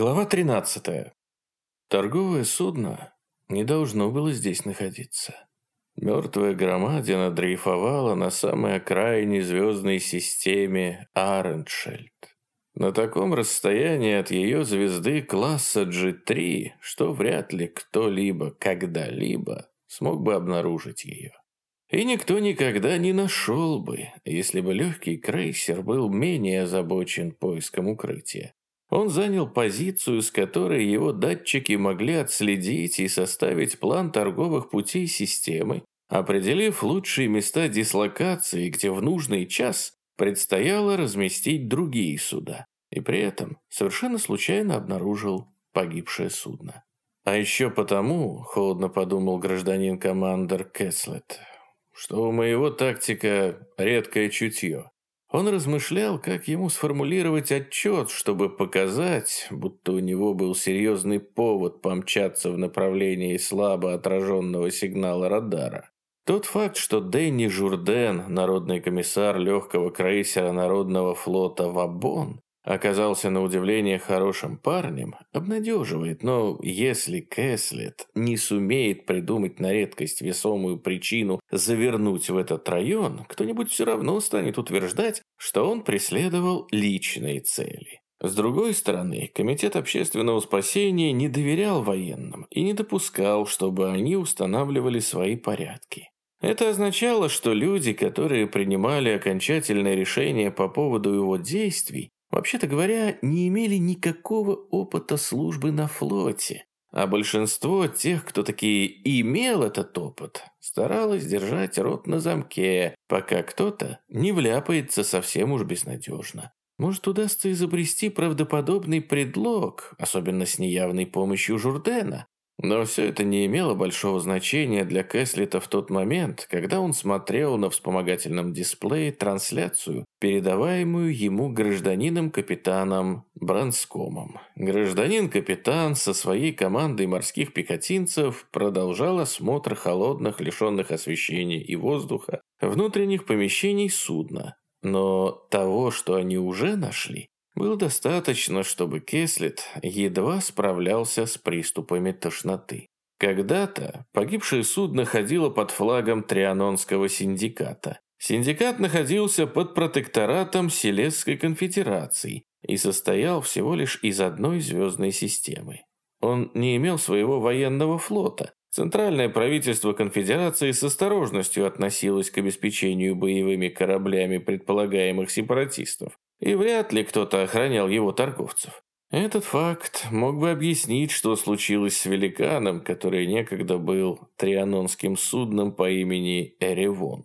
Глава 13. Торговое судно не должно было здесь находиться. Мертвая громадина дрейфовала на самой окраине звездной системе Ареншельд. На таком расстоянии от ее звезды класса G3, что вряд ли кто-либо когда-либо смог бы обнаружить ее. И никто никогда не нашел бы, если бы легкий крейсер был менее озабочен поиском укрытия. Он занял позицию, с которой его датчики могли отследить и составить план торговых путей системы, определив лучшие места дислокации, где в нужный час предстояло разместить другие суда. И при этом совершенно случайно обнаружил погибшее судно. А еще потому, холодно подумал гражданин-командер Кэслет, что у моего тактика редкое чутье. Он размышлял, как ему сформулировать отчет, чтобы показать, будто у него был серьезный повод помчаться в направлении слабо отраженного сигнала радара. Тот факт, что Дэнни Журден, народный комиссар легкого крейсера Народного флота «Вабон», оказался на удивление хорошим парнем, обнадеживает, но если Кэслет не сумеет придумать на редкость весомую причину завернуть в этот район, кто-нибудь все равно станет утверждать, что он преследовал личные цели. С другой стороны, Комитет общественного спасения не доверял военным и не допускал, чтобы они устанавливали свои порядки. Это означало, что люди, которые принимали окончательное решение по поводу его действий, вообще-то говоря, не имели никакого опыта службы на флоте, а большинство тех, кто таки имел этот опыт, старалось держать рот на замке, пока кто-то не вляпается совсем уж безнадежно. Может, удастся изобрести правдоподобный предлог, особенно с неявной помощью Журдена, но все это не имело большого значения для Кэслита в тот момент, когда он смотрел на вспомогательном дисплее трансляцию, передаваемую ему гражданином-капитаном Бранскомом. Гражданин-капитан со своей командой морских пехотинцев продолжал осмотр холодных, лишенных освещения и воздуха, внутренних помещений судна. Но того, что они уже нашли, было достаточно, чтобы Кеслет едва справлялся с приступами тошноты. Когда-то погибшее судно ходило под флагом Трианонского синдиката. Синдикат находился под протекторатом Селесской конфедерации и состоял всего лишь из одной звездной системы. Он не имел своего военного флота. Центральное правительство конфедерации с осторожностью относилось к обеспечению боевыми кораблями предполагаемых сепаратистов и вряд ли кто-то охранял его торговцев. Этот факт мог бы объяснить, что случилось с великаном, который некогда был трианонским судном по имени Эревон.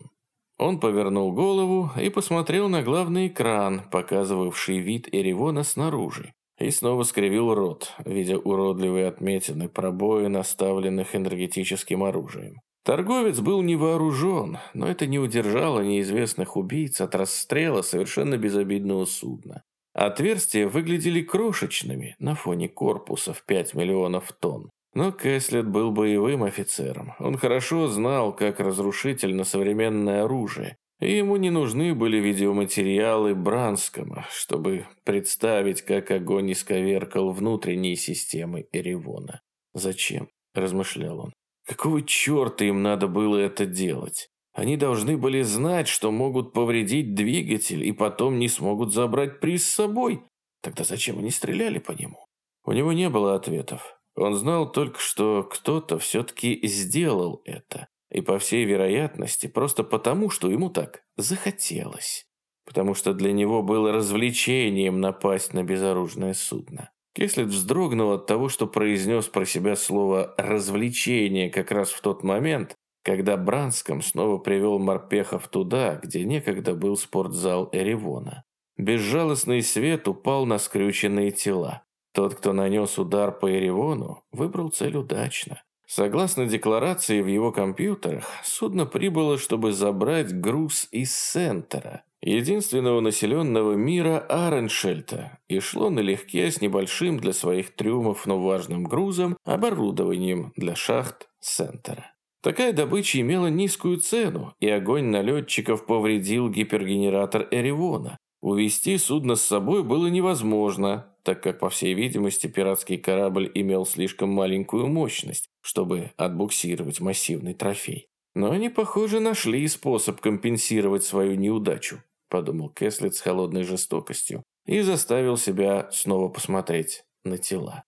Он повернул голову и посмотрел на главный экран, показывавший вид Эревона снаружи, и снова скривил рот, видя уродливые отметины пробоин, оставленных энергетическим оружием. Торговец был не вооружен, но это не удержало неизвестных убийц от расстрела совершенно безобидного судна. Отверстия выглядели крошечными на фоне корпуса в 5 миллионов тонн. Но Кэслет был боевым офицером. Он хорошо знал, как разрушительно современное оружие, и ему не нужны были видеоматериалы Бранскома, чтобы представить, как огонь исковеркал внутренние системы Эревона. «Зачем?» – размышлял он. Какого черта им надо было это делать? Они должны были знать, что могут повредить двигатель и потом не смогут забрать приз с собой. Тогда зачем они стреляли по нему? У него не было ответов. Он знал только, что кто-то все-таки сделал это. И по всей вероятности просто потому, что ему так захотелось. Потому что для него было развлечением напасть на безоружное судно. Кеслет вздрогнул от того, что произнес про себя слово «развлечение» как раз в тот момент, когда Бранском снова привел морпехов туда, где некогда был спортзал Эревона. Безжалостный свет упал на скрюченные тела. Тот, кто нанес удар по Эревону, выбрал цель удачно. Согласно декларации в его компьютерах, судно прибыло, чтобы забрать груз из центра, единственного населенного мира Ареншельта, и шло налегке с небольшим для своих трюмов, но важным грузом, оборудованием для шахт центра. Такая добыча имела низкую цену, и огонь налетчиков повредил гипергенератор Эревона. Увести судно с собой было невозможно, так как, по всей видимости, пиратский корабль имел слишком маленькую мощность, чтобы отбуксировать массивный трофей. Но они, похоже, нашли способ компенсировать свою неудачу, подумал Кэслет с холодной жестокостью и заставил себя снова посмотреть на тела.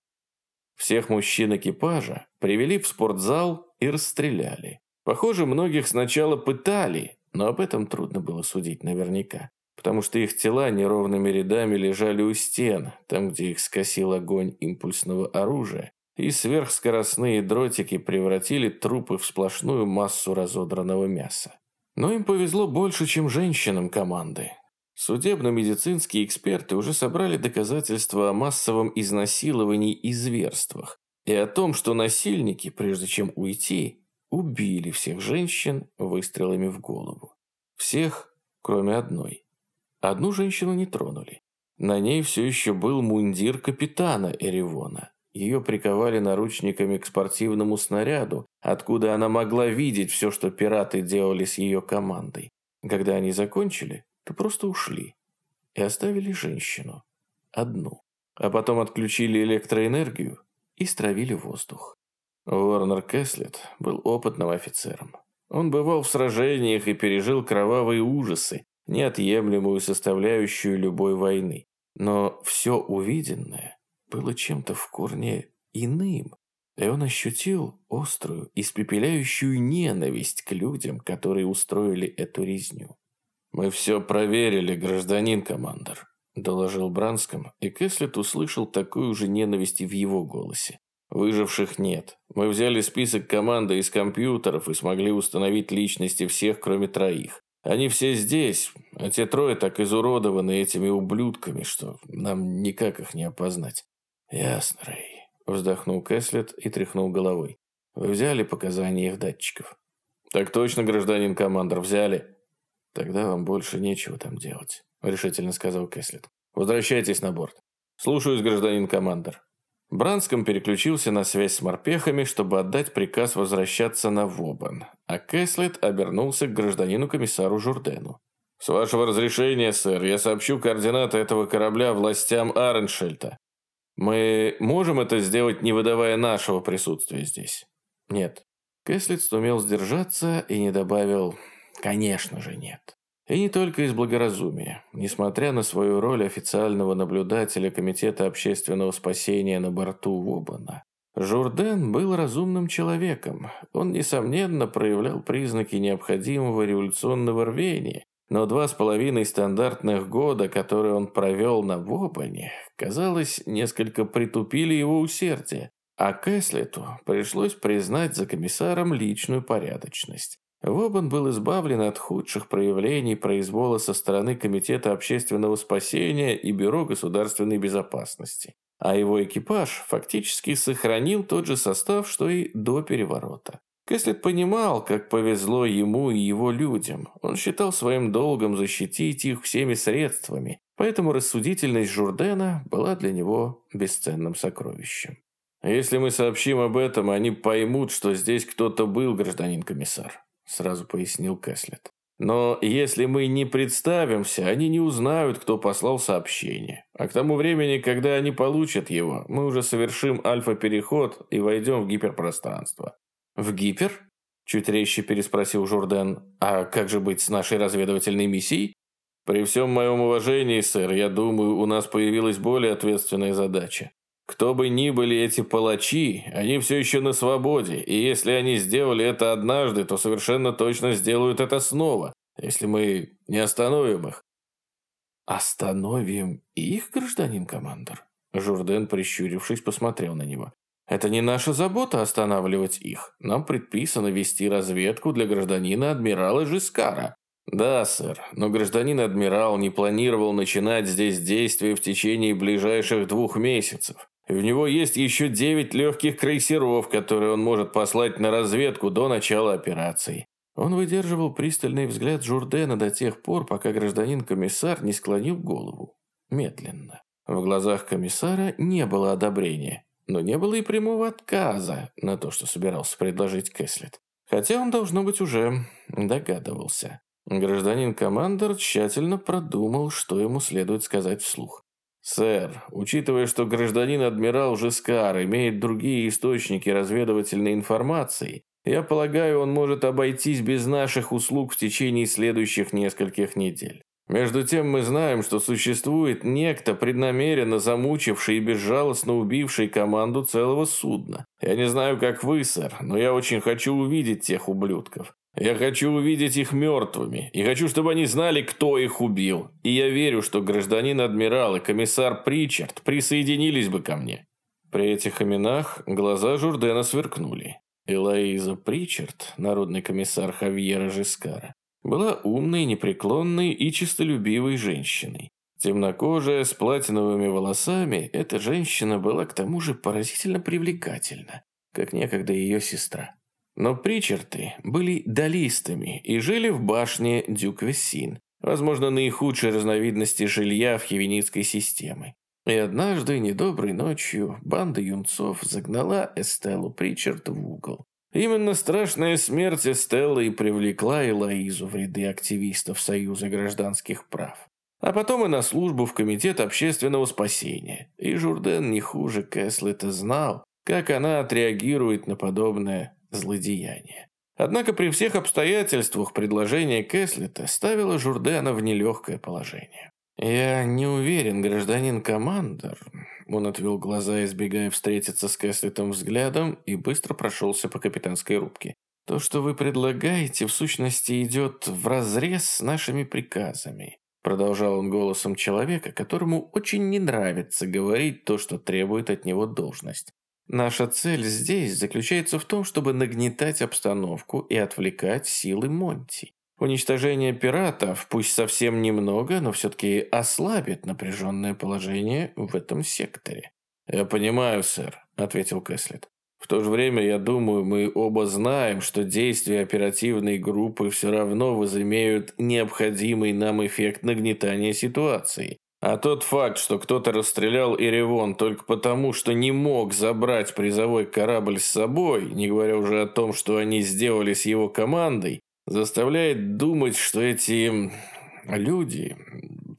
Всех мужчин экипажа привели в спортзал и расстреляли. Похоже, многих сначала пытали, но об этом трудно было судить наверняка потому что их тела неровными рядами лежали у стен, там, где их скосил огонь импульсного оружия, и сверхскоростные дротики превратили трупы в сплошную массу разодранного мяса. Но им повезло больше, чем женщинам команды. Судебно-медицинские эксперты уже собрали доказательства о массовом изнасиловании и зверствах, и о том, что насильники, прежде чем уйти, убили всех женщин выстрелами в голову. Всех, кроме одной. Одну женщину не тронули. На ней все еще был мундир капитана Эривона. Ее приковали наручниками к спортивному снаряду, откуда она могла видеть все, что пираты делали с ее командой. Когда они закончили, то просто ушли. И оставили женщину. Одну. А потом отключили электроэнергию и стравили воздух. Уорнер Кэслет был опытным офицером. Он бывал в сражениях и пережил кровавые ужасы, неотъемлемую составляющую любой войны. Но все увиденное было чем-то в корне иным, и он ощутил острую, испепеляющую ненависть к людям, которые устроили эту резню. «Мы все проверили, гражданин командор», – доложил Бранском, и Кэслет услышал такую же ненависть и в его голосе. «Выживших нет. Мы взяли список команды из компьютеров и смогли установить личности всех, кроме троих. Они все здесь, а те трое так изуродованы этими ублюдками, что нам никак их не опознать. Ясно, Рэй. Вздохнул Кэслет и тряхнул головой. Вы взяли показания их датчиков? Так точно, гражданин командор, взяли. Тогда вам больше нечего там делать, решительно сказал Кэслет. Возвращайтесь на борт. Слушаюсь, гражданин командор. Бранском переключился на связь с морпехами, чтобы отдать приказ возвращаться на Вобан, а Кэслет обернулся к гражданину-комиссару Журдену. «С вашего разрешения, сэр, я сообщу координаты этого корабля властям Ареншельта. Мы можем это сделать, не выдавая нашего присутствия здесь?» «Нет». Кэслет сумел сдержаться и не добавил «конечно же нет». И не только из благоразумия. Несмотря на свою роль официального наблюдателя Комитета общественного спасения на борту Вобана, Журден был разумным человеком. Он, несомненно, проявлял признаки необходимого революционного рвения, но два с половиной стандартных года, которые он провел на Вобане, казалось, несколько притупили его усердие, а Кэслету пришлось признать за комиссаром личную порядочность. Вобан был избавлен от худших проявлений произвола со стороны Комитета общественного спасения и Бюро государственной безопасности, а его экипаж фактически сохранил тот же состав, что и до переворота. Кэслет понимал, как повезло ему и его людям. Он считал своим долгом защитить их всеми средствами, поэтому рассудительность Журдена была для него бесценным сокровищем. «Если мы сообщим об этом, они поймут, что здесь кто-то был, гражданин комиссар», сразу пояснил Кэслет. Но если мы не представимся, они не узнают, кто послал сообщение. А к тому времени, когда они получат его, мы уже совершим альфа-переход и войдем в гиперпространство. В гипер? Чуть резче переспросил Журден. А как же быть с нашей разведывательной миссией? При всем моем уважении, сэр, я думаю, у нас появилась более ответственная задача. Кто бы ни были эти палачи, они все еще на свободе, и если они сделали это однажды, то совершенно точно сделают это снова, если мы не остановим их. «Остановим их, гражданин командор?» Журден, прищурившись, посмотрел на него. «Это не наша забота останавливать их. Нам предписано вести разведку для гражданина адмирала Жискара». «Да, сэр, но гражданин адмирал не планировал начинать здесь действия в течение ближайших двух месяцев. У него есть еще девять легких крейсеров, которые он может послать на разведку до начала операции. Он выдерживал пристальный взгляд Журдена до тех пор, пока гражданин-комиссар не склонил голову. Медленно. В глазах комиссара не было одобрения, но не было и прямого отказа на то, что собирался предложить Кэслет. Хотя он, должно быть, уже догадывался. Гражданин командор тщательно продумал, что ему следует сказать вслух. «Сэр, учитывая, что гражданин-адмирал Жескар имеет другие источники разведывательной информации, я полагаю, он может обойтись без наших услуг в течение следующих нескольких недель. Между тем мы знаем, что существует некто, преднамеренно замучивший и безжалостно убивший команду целого судна. Я не знаю, как вы, сэр, но я очень хочу увидеть тех ублюдков. Я хочу увидеть их мертвыми, и хочу, чтобы они знали, кто их убил. И я верю, что гражданин-адмирал и комиссар Причард присоединились бы ко мне». При этих именах глаза Журдена сверкнули. Элоиза Причард, народный комиссар Хавьера Жескара, была умной, непреклонной и честолюбивой женщиной. Темнокожая, с платиновыми волосами, эта женщина была к тому же поразительно привлекательна, как некогда ее сестра. Но Причерты были долистами и жили в башне Дюквессин, возможно, наихудшей разновидности жилья в хивеницкой системе. И однажды, недоброй ночью, банда юнцов загнала Эстеллу Причерт в угол. Именно страшная смерть Эстеллы и привлекла Элоизу в ряды активистов Союза гражданских прав. А потом и на службу в Комитет общественного спасения. И Журден не хуже Кэслета знал, как она отреагирует на подобное злодеяние. Однако при всех обстоятельствах предложение Кэслета ставило Журдена в нелегкое положение. «Я не уверен, гражданин Командор». Он отвел глаза, избегая встретиться с Кэслетом взглядом, и быстро прошелся по капитанской рубке. «То, что вы предлагаете, в сущности идет вразрез с нашими приказами», продолжал он голосом человека, которому очень не нравится говорить то, что требует от него должность. «Наша цель здесь заключается в том, чтобы нагнетать обстановку и отвлекать силы Монти. Уничтожение пиратов, пусть совсем немного, но все-таки ослабит напряженное положение в этом секторе. «Я понимаю, сэр», — ответил Кэслет. «В то же время, я думаю, мы оба знаем, что действия оперативной группы все равно возымеют необходимый нам эффект нагнетания ситуации. А тот факт, что кто-то расстрелял Иревон только потому, что не мог забрать призовой корабль с собой, не говоря уже о том, что они сделали с его командой, заставляет думать, что эти люди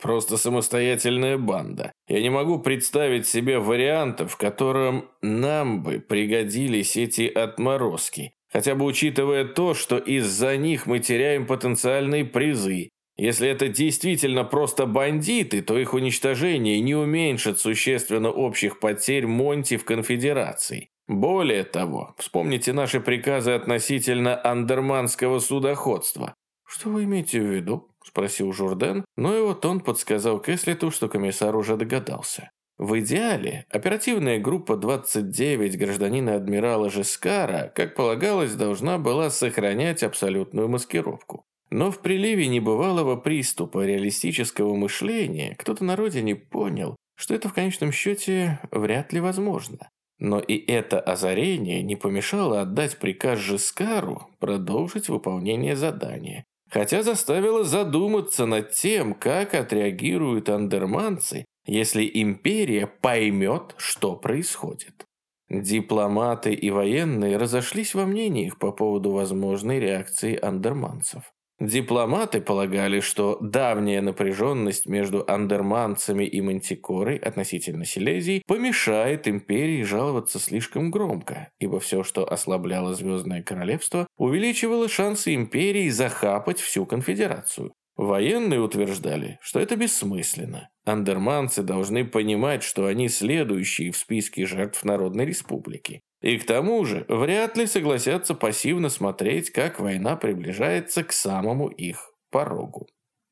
просто самостоятельная банда. Я не могу представить себе варианта, в котором нам бы пригодились эти отморозки. Хотя бы учитывая то, что из-за них мы теряем потенциальные призы. Если это действительно просто бандиты, то их уничтожение не уменьшит существенно общих потерь Монти в конфедерации. Более того, вспомните наши приказы относительно андерманского судоходства. Что вы имеете в виду? Спросил Журден, но его тон подсказал Кэслету, что комиссар уже догадался. В идеале, оперативная группа 29 гражданина адмирала Жескара, как полагалось, должна была сохранять абсолютную маскировку. Но в приливе небывалого приступа реалистического мышления кто-то на родине понял, что это в конечном счете вряд ли возможно. Но и это озарение не помешало отдать приказ Жескару продолжить выполнение задания, хотя заставило задуматься над тем, как отреагируют андерманцы, если империя поймет, что происходит. Дипломаты и военные разошлись во мнениях по поводу возможной реакции андерманцев. Дипломаты полагали, что давняя напряженность между андерманцами и мантикорой относительно Силезии помешает империи жаловаться слишком громко, ибо все, что ослабляло Звездное Королевство, увеличивало шансы империи захапать всю конфедерацию. Военные утверждали, что это бессмысленно. Андерманцы должны понимать, что они следующие в списке жертв Народной Республики. И к тому же вряд ли согласятся пассивно смотреть, как война приближается к самому их порогу.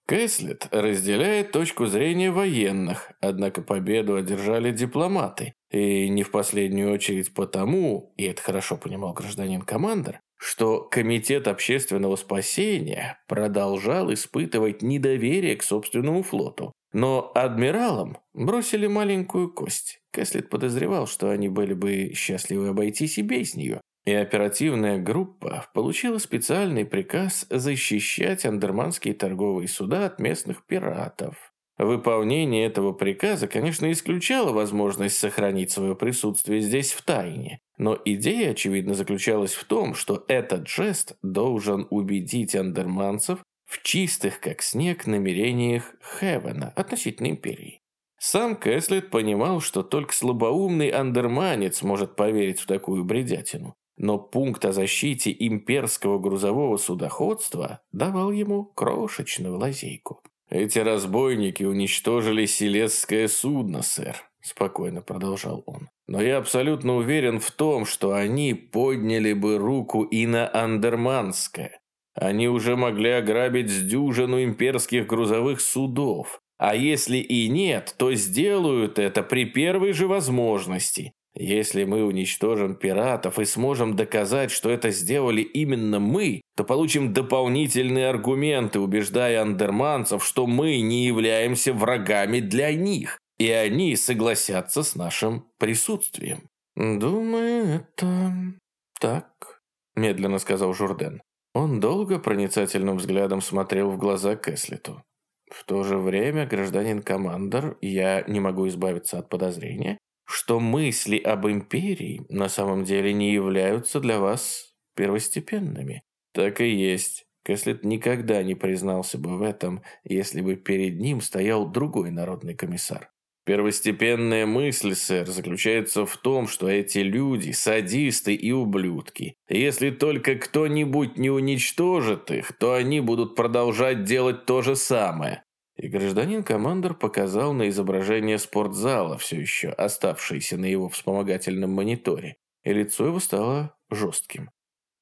Кэслет разделяет точку зрения военных, однако победу одержали дипломаты. И не в последнюю очередь потому, и это хорошо понимал гражданин-командор, что Комитет общественного спасения продолжал испытывать недоверие к собственному флоту. Но адмиралам бросили маленькую кость. Кэслет подозревал, что они были бы счастливы обойтись и без нее. И оперативная группа получила специальный приказ защищать андерманские торговые суда от местных пиратов. Выполнение этого приказа, конечно, исключало возможность сохранить свое присутствие здесь в тайне, но идея, очевидно, заключалась в том, что этот жест должен убедить андерманцев в чистых, как снег, намерениях Хевена относительно Империи. Сам Кэслет понимал, что только слабоумный андерманец может поверить в такую бредятину. Но пункт о защите имперского грузового судоходства давал ему крошечную лазейку. «Эти разбойники уничтожили селесское судно, сэр», – спокойно продолжал он. «Но я абсолютно уверен в том, что они подняли бы руку и на Андерманское. Они уже могли ограбить с дюжину имперских грузовых судов. А если и нет, то сделают это при первой же возможности. Если мы уничтожим пиратов и сможем доказать, что это сделали именно мы, то получим дополнительные аргументы, убеждая андерманцев, что мы не являемся врагами для них, и они согласятся с нашим присутствием. «Думаю, это так», – медленно сказал Журден. Он долго проницательным взглядом смотрел в глаза Кэслету. В то же время, гражданин Командор, я не могу избавиться от подозрения, что мысли об империи на самом деле не являются для вас первостепенными. Так и есть. Кэслет никогда не признался бы в этом, если бы перед ним стоял другой народный комиссар. Первостепенная мысль, сэр, заключается в том, что эти люди – садисты и ублюдки. Если только кто-нибудь не уничтожит их, то они будут продолжать делать то же самое. И гражданин-командор показал на изображение спортзала, все еще оставшееся на его вспомогательном мониторе, и лицо его стало жестким.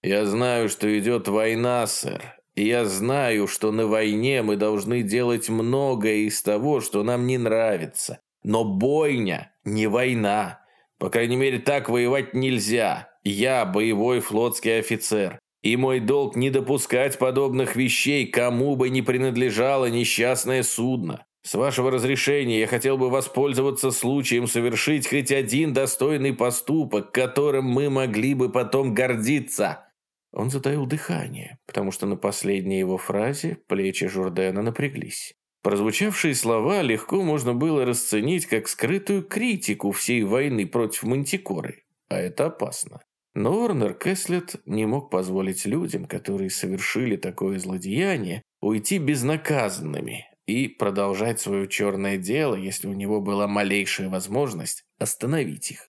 «Я знаю, что идет война, сэр, и я знаю, что на войне мы должны делать многое из того, что нам не нравится. Но бойня не война. По крайней мере, так воевать нельзя. Я боевой флотский офицер. И мой долг не допускать подобных вещей, кому бы ни принадлежало несчастное судно. С вашего разрешения я хотел бы воспользоваться случаем совершить хоть один достойный поступок, которым мы могли бы потом гордиться». Он затаил дыхание, потому что на последней его фразе плечи Журдена напряглись. Прозвучавшие слова легко можно было расценить как скрытую критику всей войны против Мантикоры, а это опасно. Но Орнер Кэслет не мог позволить людям, которые совершили такое злодеяние, уйти безнаказанными и продолжать свое черное дело, если у него была малейшая возможность остановить их.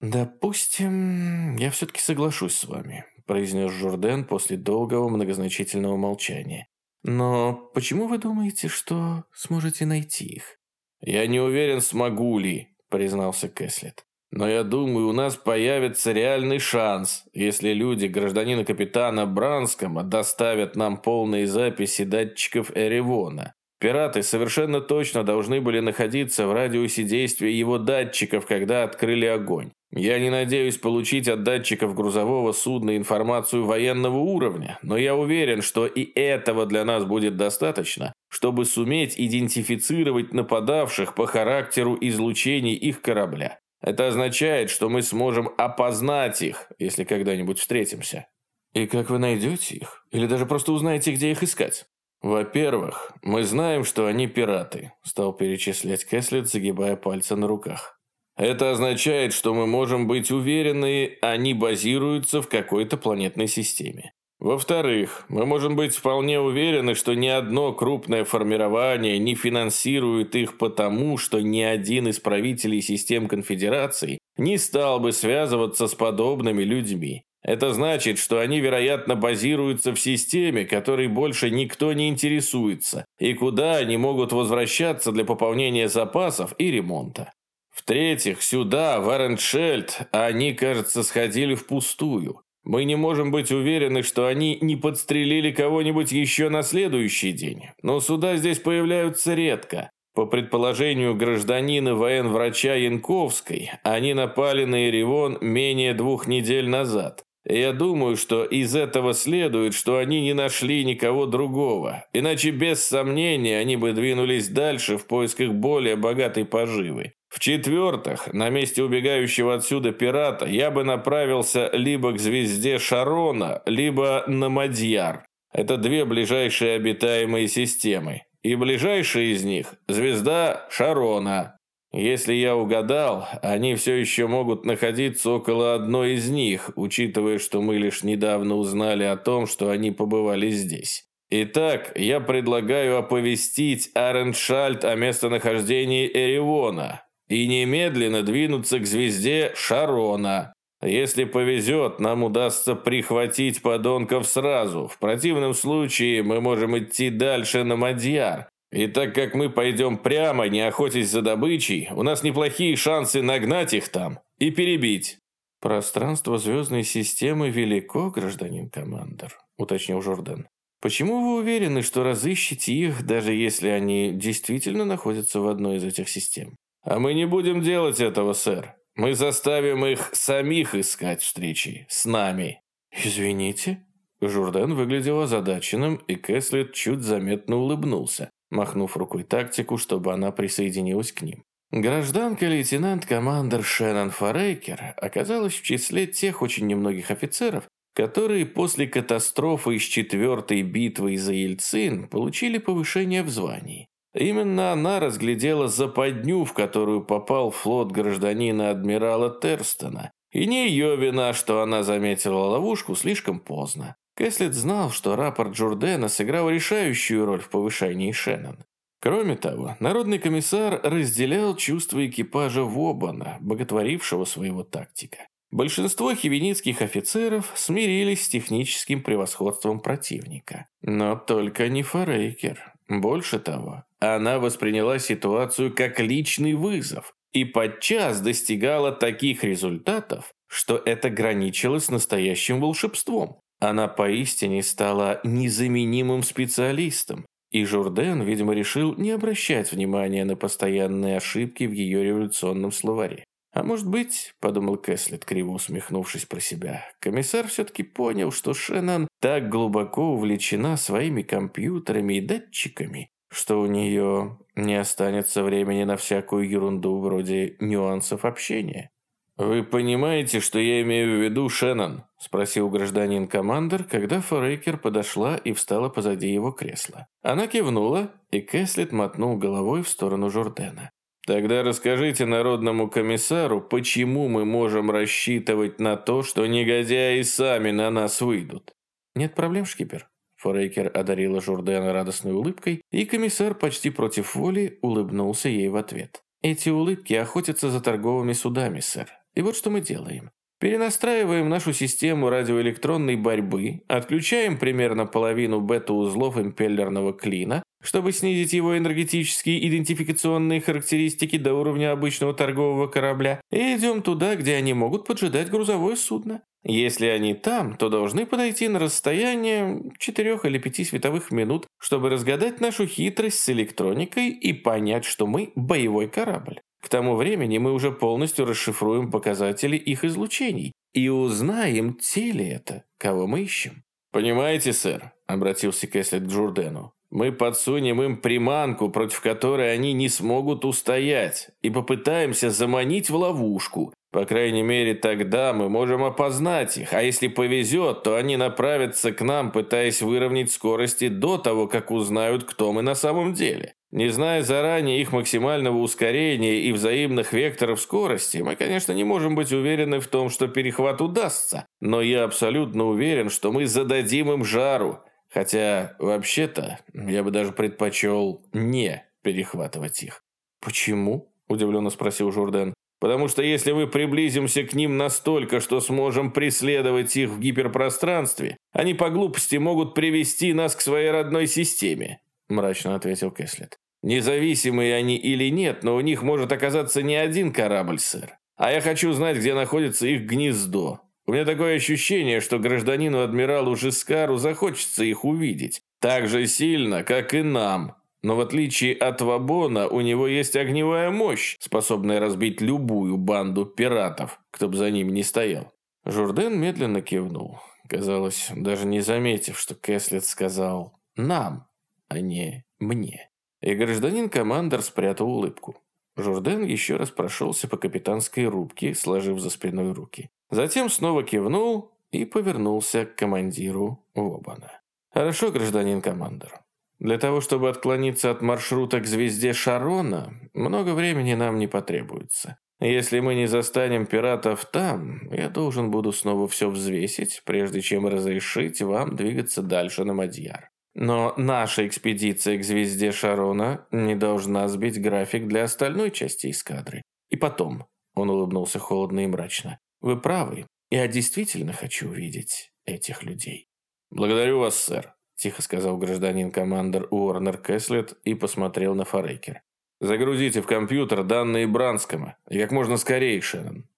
«Допустим, я все-таки соглашусь с вами», – произнес Журден после долгого многозначительного молчания. Но почему вы думаете, что сможете найти их? Я не уверен, смогу ли, признался Кэслет. Но я думаю, у нас появится реальный шанс, если люди гражданина капитана Бранскома доставят нам полные записи датчиков Эревона. Пираты совершенно точно должны были находиться в радиусе действия его датчиков, когда открыли огонь. Я не надеюсь получить от датчиков грузового судна информацию военного уровня, но я уверен, что и этого для нас будет достаточно, чтобы суметь идентифицировать нападавших по характеру излучений их корабля. Это означает, что мы сможем опознать их, если когда-нибудь встретимся. И как вы найдете их? Или даже просто узнаете, где их искать? Во-первых, мы знаем, что они пираты, стал перечислять Кэслет, загибая пальцы на руках. Это означает, что мы можем быть уверены, они базируются в какой-то планетной системе. Во-вторых, мы можем быть вполне уверены, что ни одно крупное формирование не финансирует их потому, что ни один из правителей систем конфедерации не стал бы связываться с подобными людьми. Это значит, что они, вероятно, базируются в системе, которой больше никто не интересуется, и куда они могут возвращаться для пополнения запасов и ремонта. В-третьих, сюда, в Эреншельд, они, кажется, сходили впустую. Мы не можем быть уверены, что они не подстрелили кого-нибудь еще на следующий день. Но суда здесь появляются редко. По предположению гражданина военврача Янковской, они напали на Еревон менее двух недель назад. Я думаю, что из этого следует, что они не нашли никого другого. Иначе без сомнения они бы двинулись дальше в поисках более богатой поживы. В-четвертых, на месте убегающего отсюда пирата я бы направился либо к звезде Шарона, либо на Мадьяр. Это две ближайшие обитаемые системы. И ближайшая из них – звезда Шарона. Если я угадал, они все еще могут находиться около одной из них, учитывая, что мы лишь недавно узнали о том, что они побывали здесь. Итак, я предлагаю оповестить Ареншальд о местонахождении Эривона и немедленно двинуться к звезде Шарона. Если повезет, нам удастся прихватить подонков сразу. В противном случае мы можем идти дальше на Мадьяр. И так как мы пойдем прямо, не охотясь за добычей, у нас неплохие шансы нагнать их там и перебить. Пространство звездной системы велико, гражданин командор, уточнил Жордан. Почему вы уверены, что разыщете их, даже если они действительно находятся в одной из этих систем? А мы не будем делать этого, сэр. Мы заставим их самих искать встречи с нами. Извините? Журдан выглядел озадаченным, и Кэслет чуть заметно улыбнулся, махнув рукой тактику, чтобы она присоединилась к ним. Гражданка-лейтенант-командер Шеннон Форейкер оказалась в числе тех очень немногих офицеров, которые после катастрофы из четвертой битвы за Ельцин получили повышение в звании. Именно она разглядела западню, в которую попал флот гражданина адмирала Терстона. И не ее вина, что она заметила ловушку слишком поздно. Кэслет знал, что рапорт Джурдена сыграл решающую роль в повышении Шеннон. Кроме того, народный комиссар разделял чувства экипажа Вобана, боготворившего своего тактика. Большинство хивеницких офицеров смирились с техническим превосходством противника. Но только не Форейкер. Больше того, она восприняла ситуацию как личный вызов и подчас достигала таких результатов, что это граничило с настоящим волшебством. Она поистине стала незаменимым специалистом, и Журден, видимо, решил не обращать внимания на постоянные ошибки в ее революционном словаре. А может быть, подумал Кэслет, криво усмехнувшись про себя, комиссар все-таки понял, что Шеннон так глубоко увлечена своими компьютерами и датчиками, что у нее не останется времени на всякую ерунду вроде нюансов общения. «Вы понимаете, что я имею в виду, Шеннон?» – спросил гражданин-командер, когда Форейкер подошла и встала позади его кресла. Она кивнула, и Кэслет мотнул головой в сторону Жордена. «Тогда расскажите народному комиссару, почему мы можем рассчитывать на то, что негодяи сами на нас выйдут?» «Нет проблем, шкипер», Форейкер одарила Журдена радостной улыбкой, и комиссар почти против воли улыбнулся ей в ответ. «Эти улыбки охотятся за торговыми судами, сэр. И вот что мы делаем. Перенастраиваем нашу систему радиоэлектронной борьбы, отключаем примерно половину бета-узлов импеллерного клина, чтобы снизить его энергетические идентификационные характеристики до уровня обычного торгового корабля, и идем туда, где они могут поджидать грузовое судно. Если они там, то должны подойти на расстояние 4 или 5 световых минут, чтобы разгадать нашу хитрость с электроникой и понять, что мы боевой корабль. К тому времени мы уже полностью расшифруем показатели их излучений и узнаем, те ли это, кого мы ищем. «Понимаете, сэр», — обратился Кэслет к Джурдену, «мы подсунем им приманку, против которой они не смогут устоять, и попытаемся заманить в ловушку, по крайней мере, тогда мы можем опознать их, а если повезет, то они направятся к нам, пытаясь выровнять скорости до того, как узнают, кто мы на самом деле. Не зная заранее их максимального ускорения и взаимных векторов скорости, мы, конечно, не можем быть уверены в том, что перехват удастся, но я абсолютно уверен, что мы зададим им жару. Хотя, вообще-то, я бы даже предпочел не перехватывать их. «Почему?» – удивленно спросил Журден. Потому что если мы приблизимся к ним настолько, что сможем преследовать их в гиперпространстве, они по глупости могут привести нас к своей родной системе», – мрачно ответил Кэслет. «Независимые они или нет, но у них может оказаться не один корабль, сэр. А я хочу знать, где находится их гнездо. У меня такое ощущение, что гражданину-адмиралу Жискару захочется их увидеть. Так же сильно, как и нам, но в отличие от Вабона, у него есть огневая мощь, способная разбить любую банду пиратов, кто бы за ними не стоял. Журден медленно кивнул, казалось, даже не заметив, что Кэслет сказал «нам», а не «мне». И гражданин-командор спрятал улыбку. Журден еще раз прошелся по капитанской рубке, сложив за спиной руки. Затем снова кивнул и повернулся к командиру Вобана. «Хорошо, гражданин-командор. Для того, чтобы отклониться от маршрута к звезде Шарона, много времени нам не потребуется. Если мы не застанем пиратов там, я должен буду снова все взвесить, прежде чем разрешить вам двигаться дальше на Мадьяр. Но наша экспедиция к звезде Шарона не должна сбить график для остальной части эскадры. И потом, он улыбнулся холодно и мрачно, вы правы, я действительно хочу увидеть этих людей. Благодарю вас, сэр, тихо сказал гражданин-командор Уорнер Кэслет и посмотрел на Форейкер. Загрузите в компьютер данные Бранскому и как можно скорее, Шеннон.